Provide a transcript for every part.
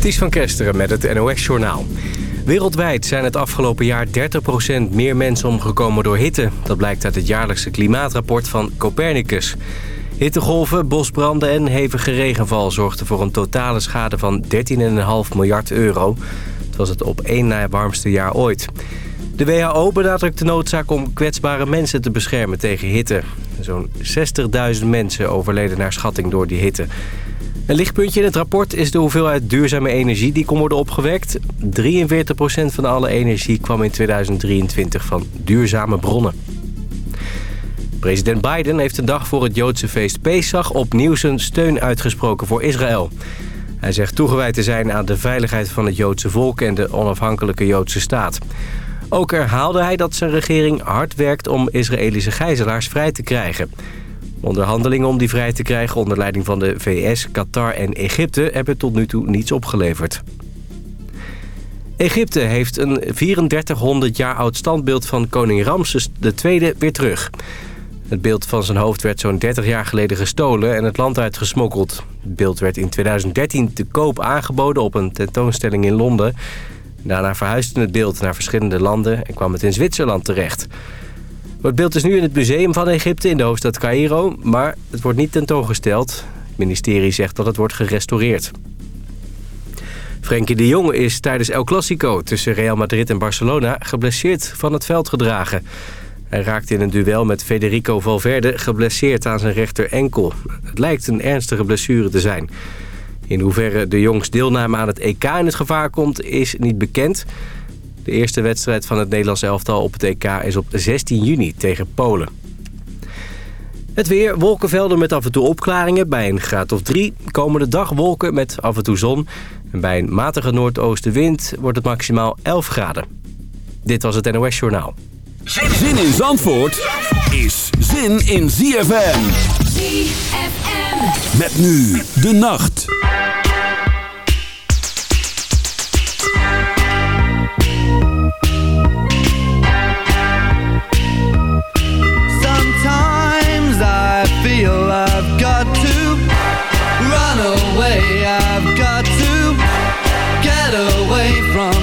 Ties van Kesteren met het NOS-journaal. Wereldwijd zijn het afgelopen jaar 30% meer mensen omgekomen door hitte. Dat blijkt uit het jaarlijkse klimaatrapport van Copernicus. Hittegolven, bosbranden en hevige regenval zorgden voor een totale schade van 13,5 miljard euro. Het was het op één na warmste jaar ooit. De WHO benadrukt de noodzaak om kwetsbare mensen te beschermen tegen hitte. Zo'n 60.000 mensen overleden naar schatting door die hitte. Een lichtpuntje in het rapport is de hoeveelheid duurzame energie die kon worden opgewekt. 43% van alle energie kwam in 2023 van duurzame bronnen. President Biden heeft een dag voor het Joodse feest Pesach opnieuw zijn steun uitgesproken voor Israël. Hij zegt toegewijd te zijn aan de veiligheid van het Joodse volk en de onafhankelijke Joodse staat. Ook herhaalde hij dat zijn regering hard werkt om Israëlische gijzelaars vrij te krijgen. Onderhandelingen om die vrij te krijgen onder leiding van de VS, Qatar en Egypte hebben tot nu toe niets opgeleverd. Egypte heeft een 3400 jaar oud standbeeld van koning Ramses II weer terug. Het beeld van zijn hoofd werd zo'n 30 jaar geleden gestolen en het land uitgesmokkeld. Het beeld werd in 2013 te koop aangeboden op een tentoonstelling in Londen. Daarna verhuisde het beeld naar verschillende landen en kwam het in Zwitserland terecht. Het beeld is nu in het museum van Egypte in de hoofdstad Cairo, maar het wordt niet tentoongesteld. Het ministerie zegt dat het wordt gerestaureerd. Frenkie de Jong is tijdens El Clasico tussen Real Madrid en Barcelona geblesseerd van het veld gedragen. Hij raakte in een duel met Federico Valverde geblesseerd aan zijn rechter enkel. Het lijkt een ernstige blessure te zijn. In hoeverre de Jongs deelname aan het EK in het gevaar komt is niet bekend. De eerste wedstrijd van het Nederlands elftal op het EK is op 16 juni tegen Polen. Het weer, wolkenvelden met af en toe opklaringen bij een graad of 3. Komende dag wolken met af en toe zon. En bij een matige noordoostenwind wordt het maximaal 11 graden. Dit was het NOS Journaal. Zin in Zandvoort is zin in ZFM. ZFM. Met nu de nacht.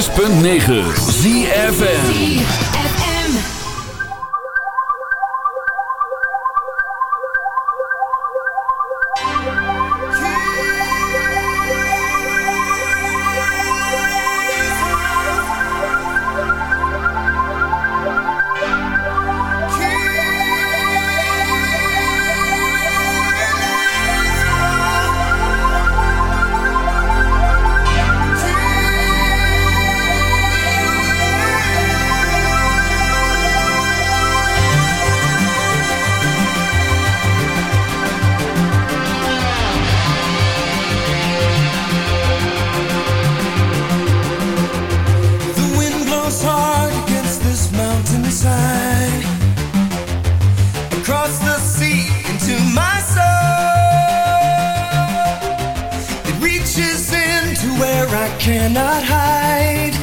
106.9 ZFN cannot hide,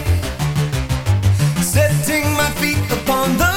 setting my feet upon the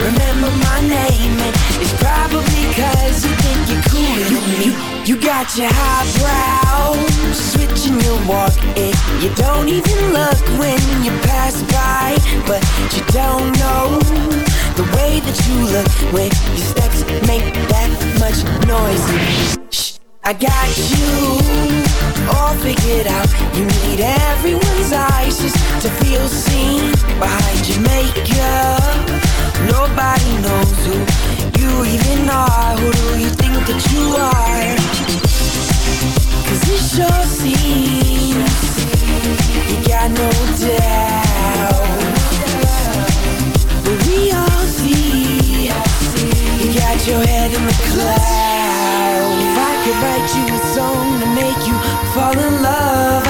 remember my name, and it's probably cause you think you're cooler than me. You got your highbrow, switching your walk, and you don't even look when you pass by, but you don't know the way that you look when your steps make that much noise. Shh, I got you all figured out. You need everyone's eyes just to feel seen behind your makeup. Nobody knows who you even are. Who do you think that you are? Cause it sure seems you got no doubt. But we all see you got your head in the clouds. If I could write you a song to make you fall in love,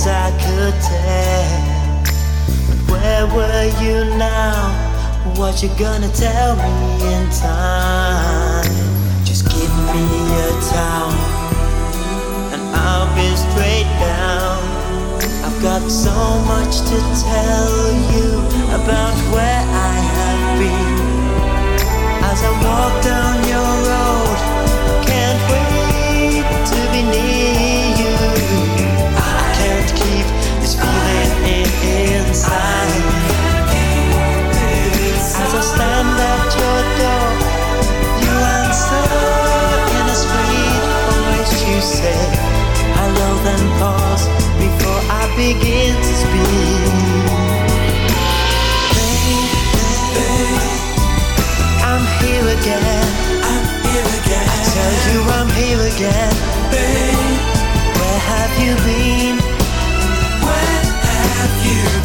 tears I could tell. But where were you now? What you gonna tell me in time? Just give me a towel and I'll be straight down. I've got so much to tell you about where I have been. As I walk down your road, can't wait to be near As I stand at your door, you answer in a sweet voice. You say hello, then pause before I begin to speak. Babe, I'm here again. I'm here again. I tell you I'm here again. Where have you been? Where have you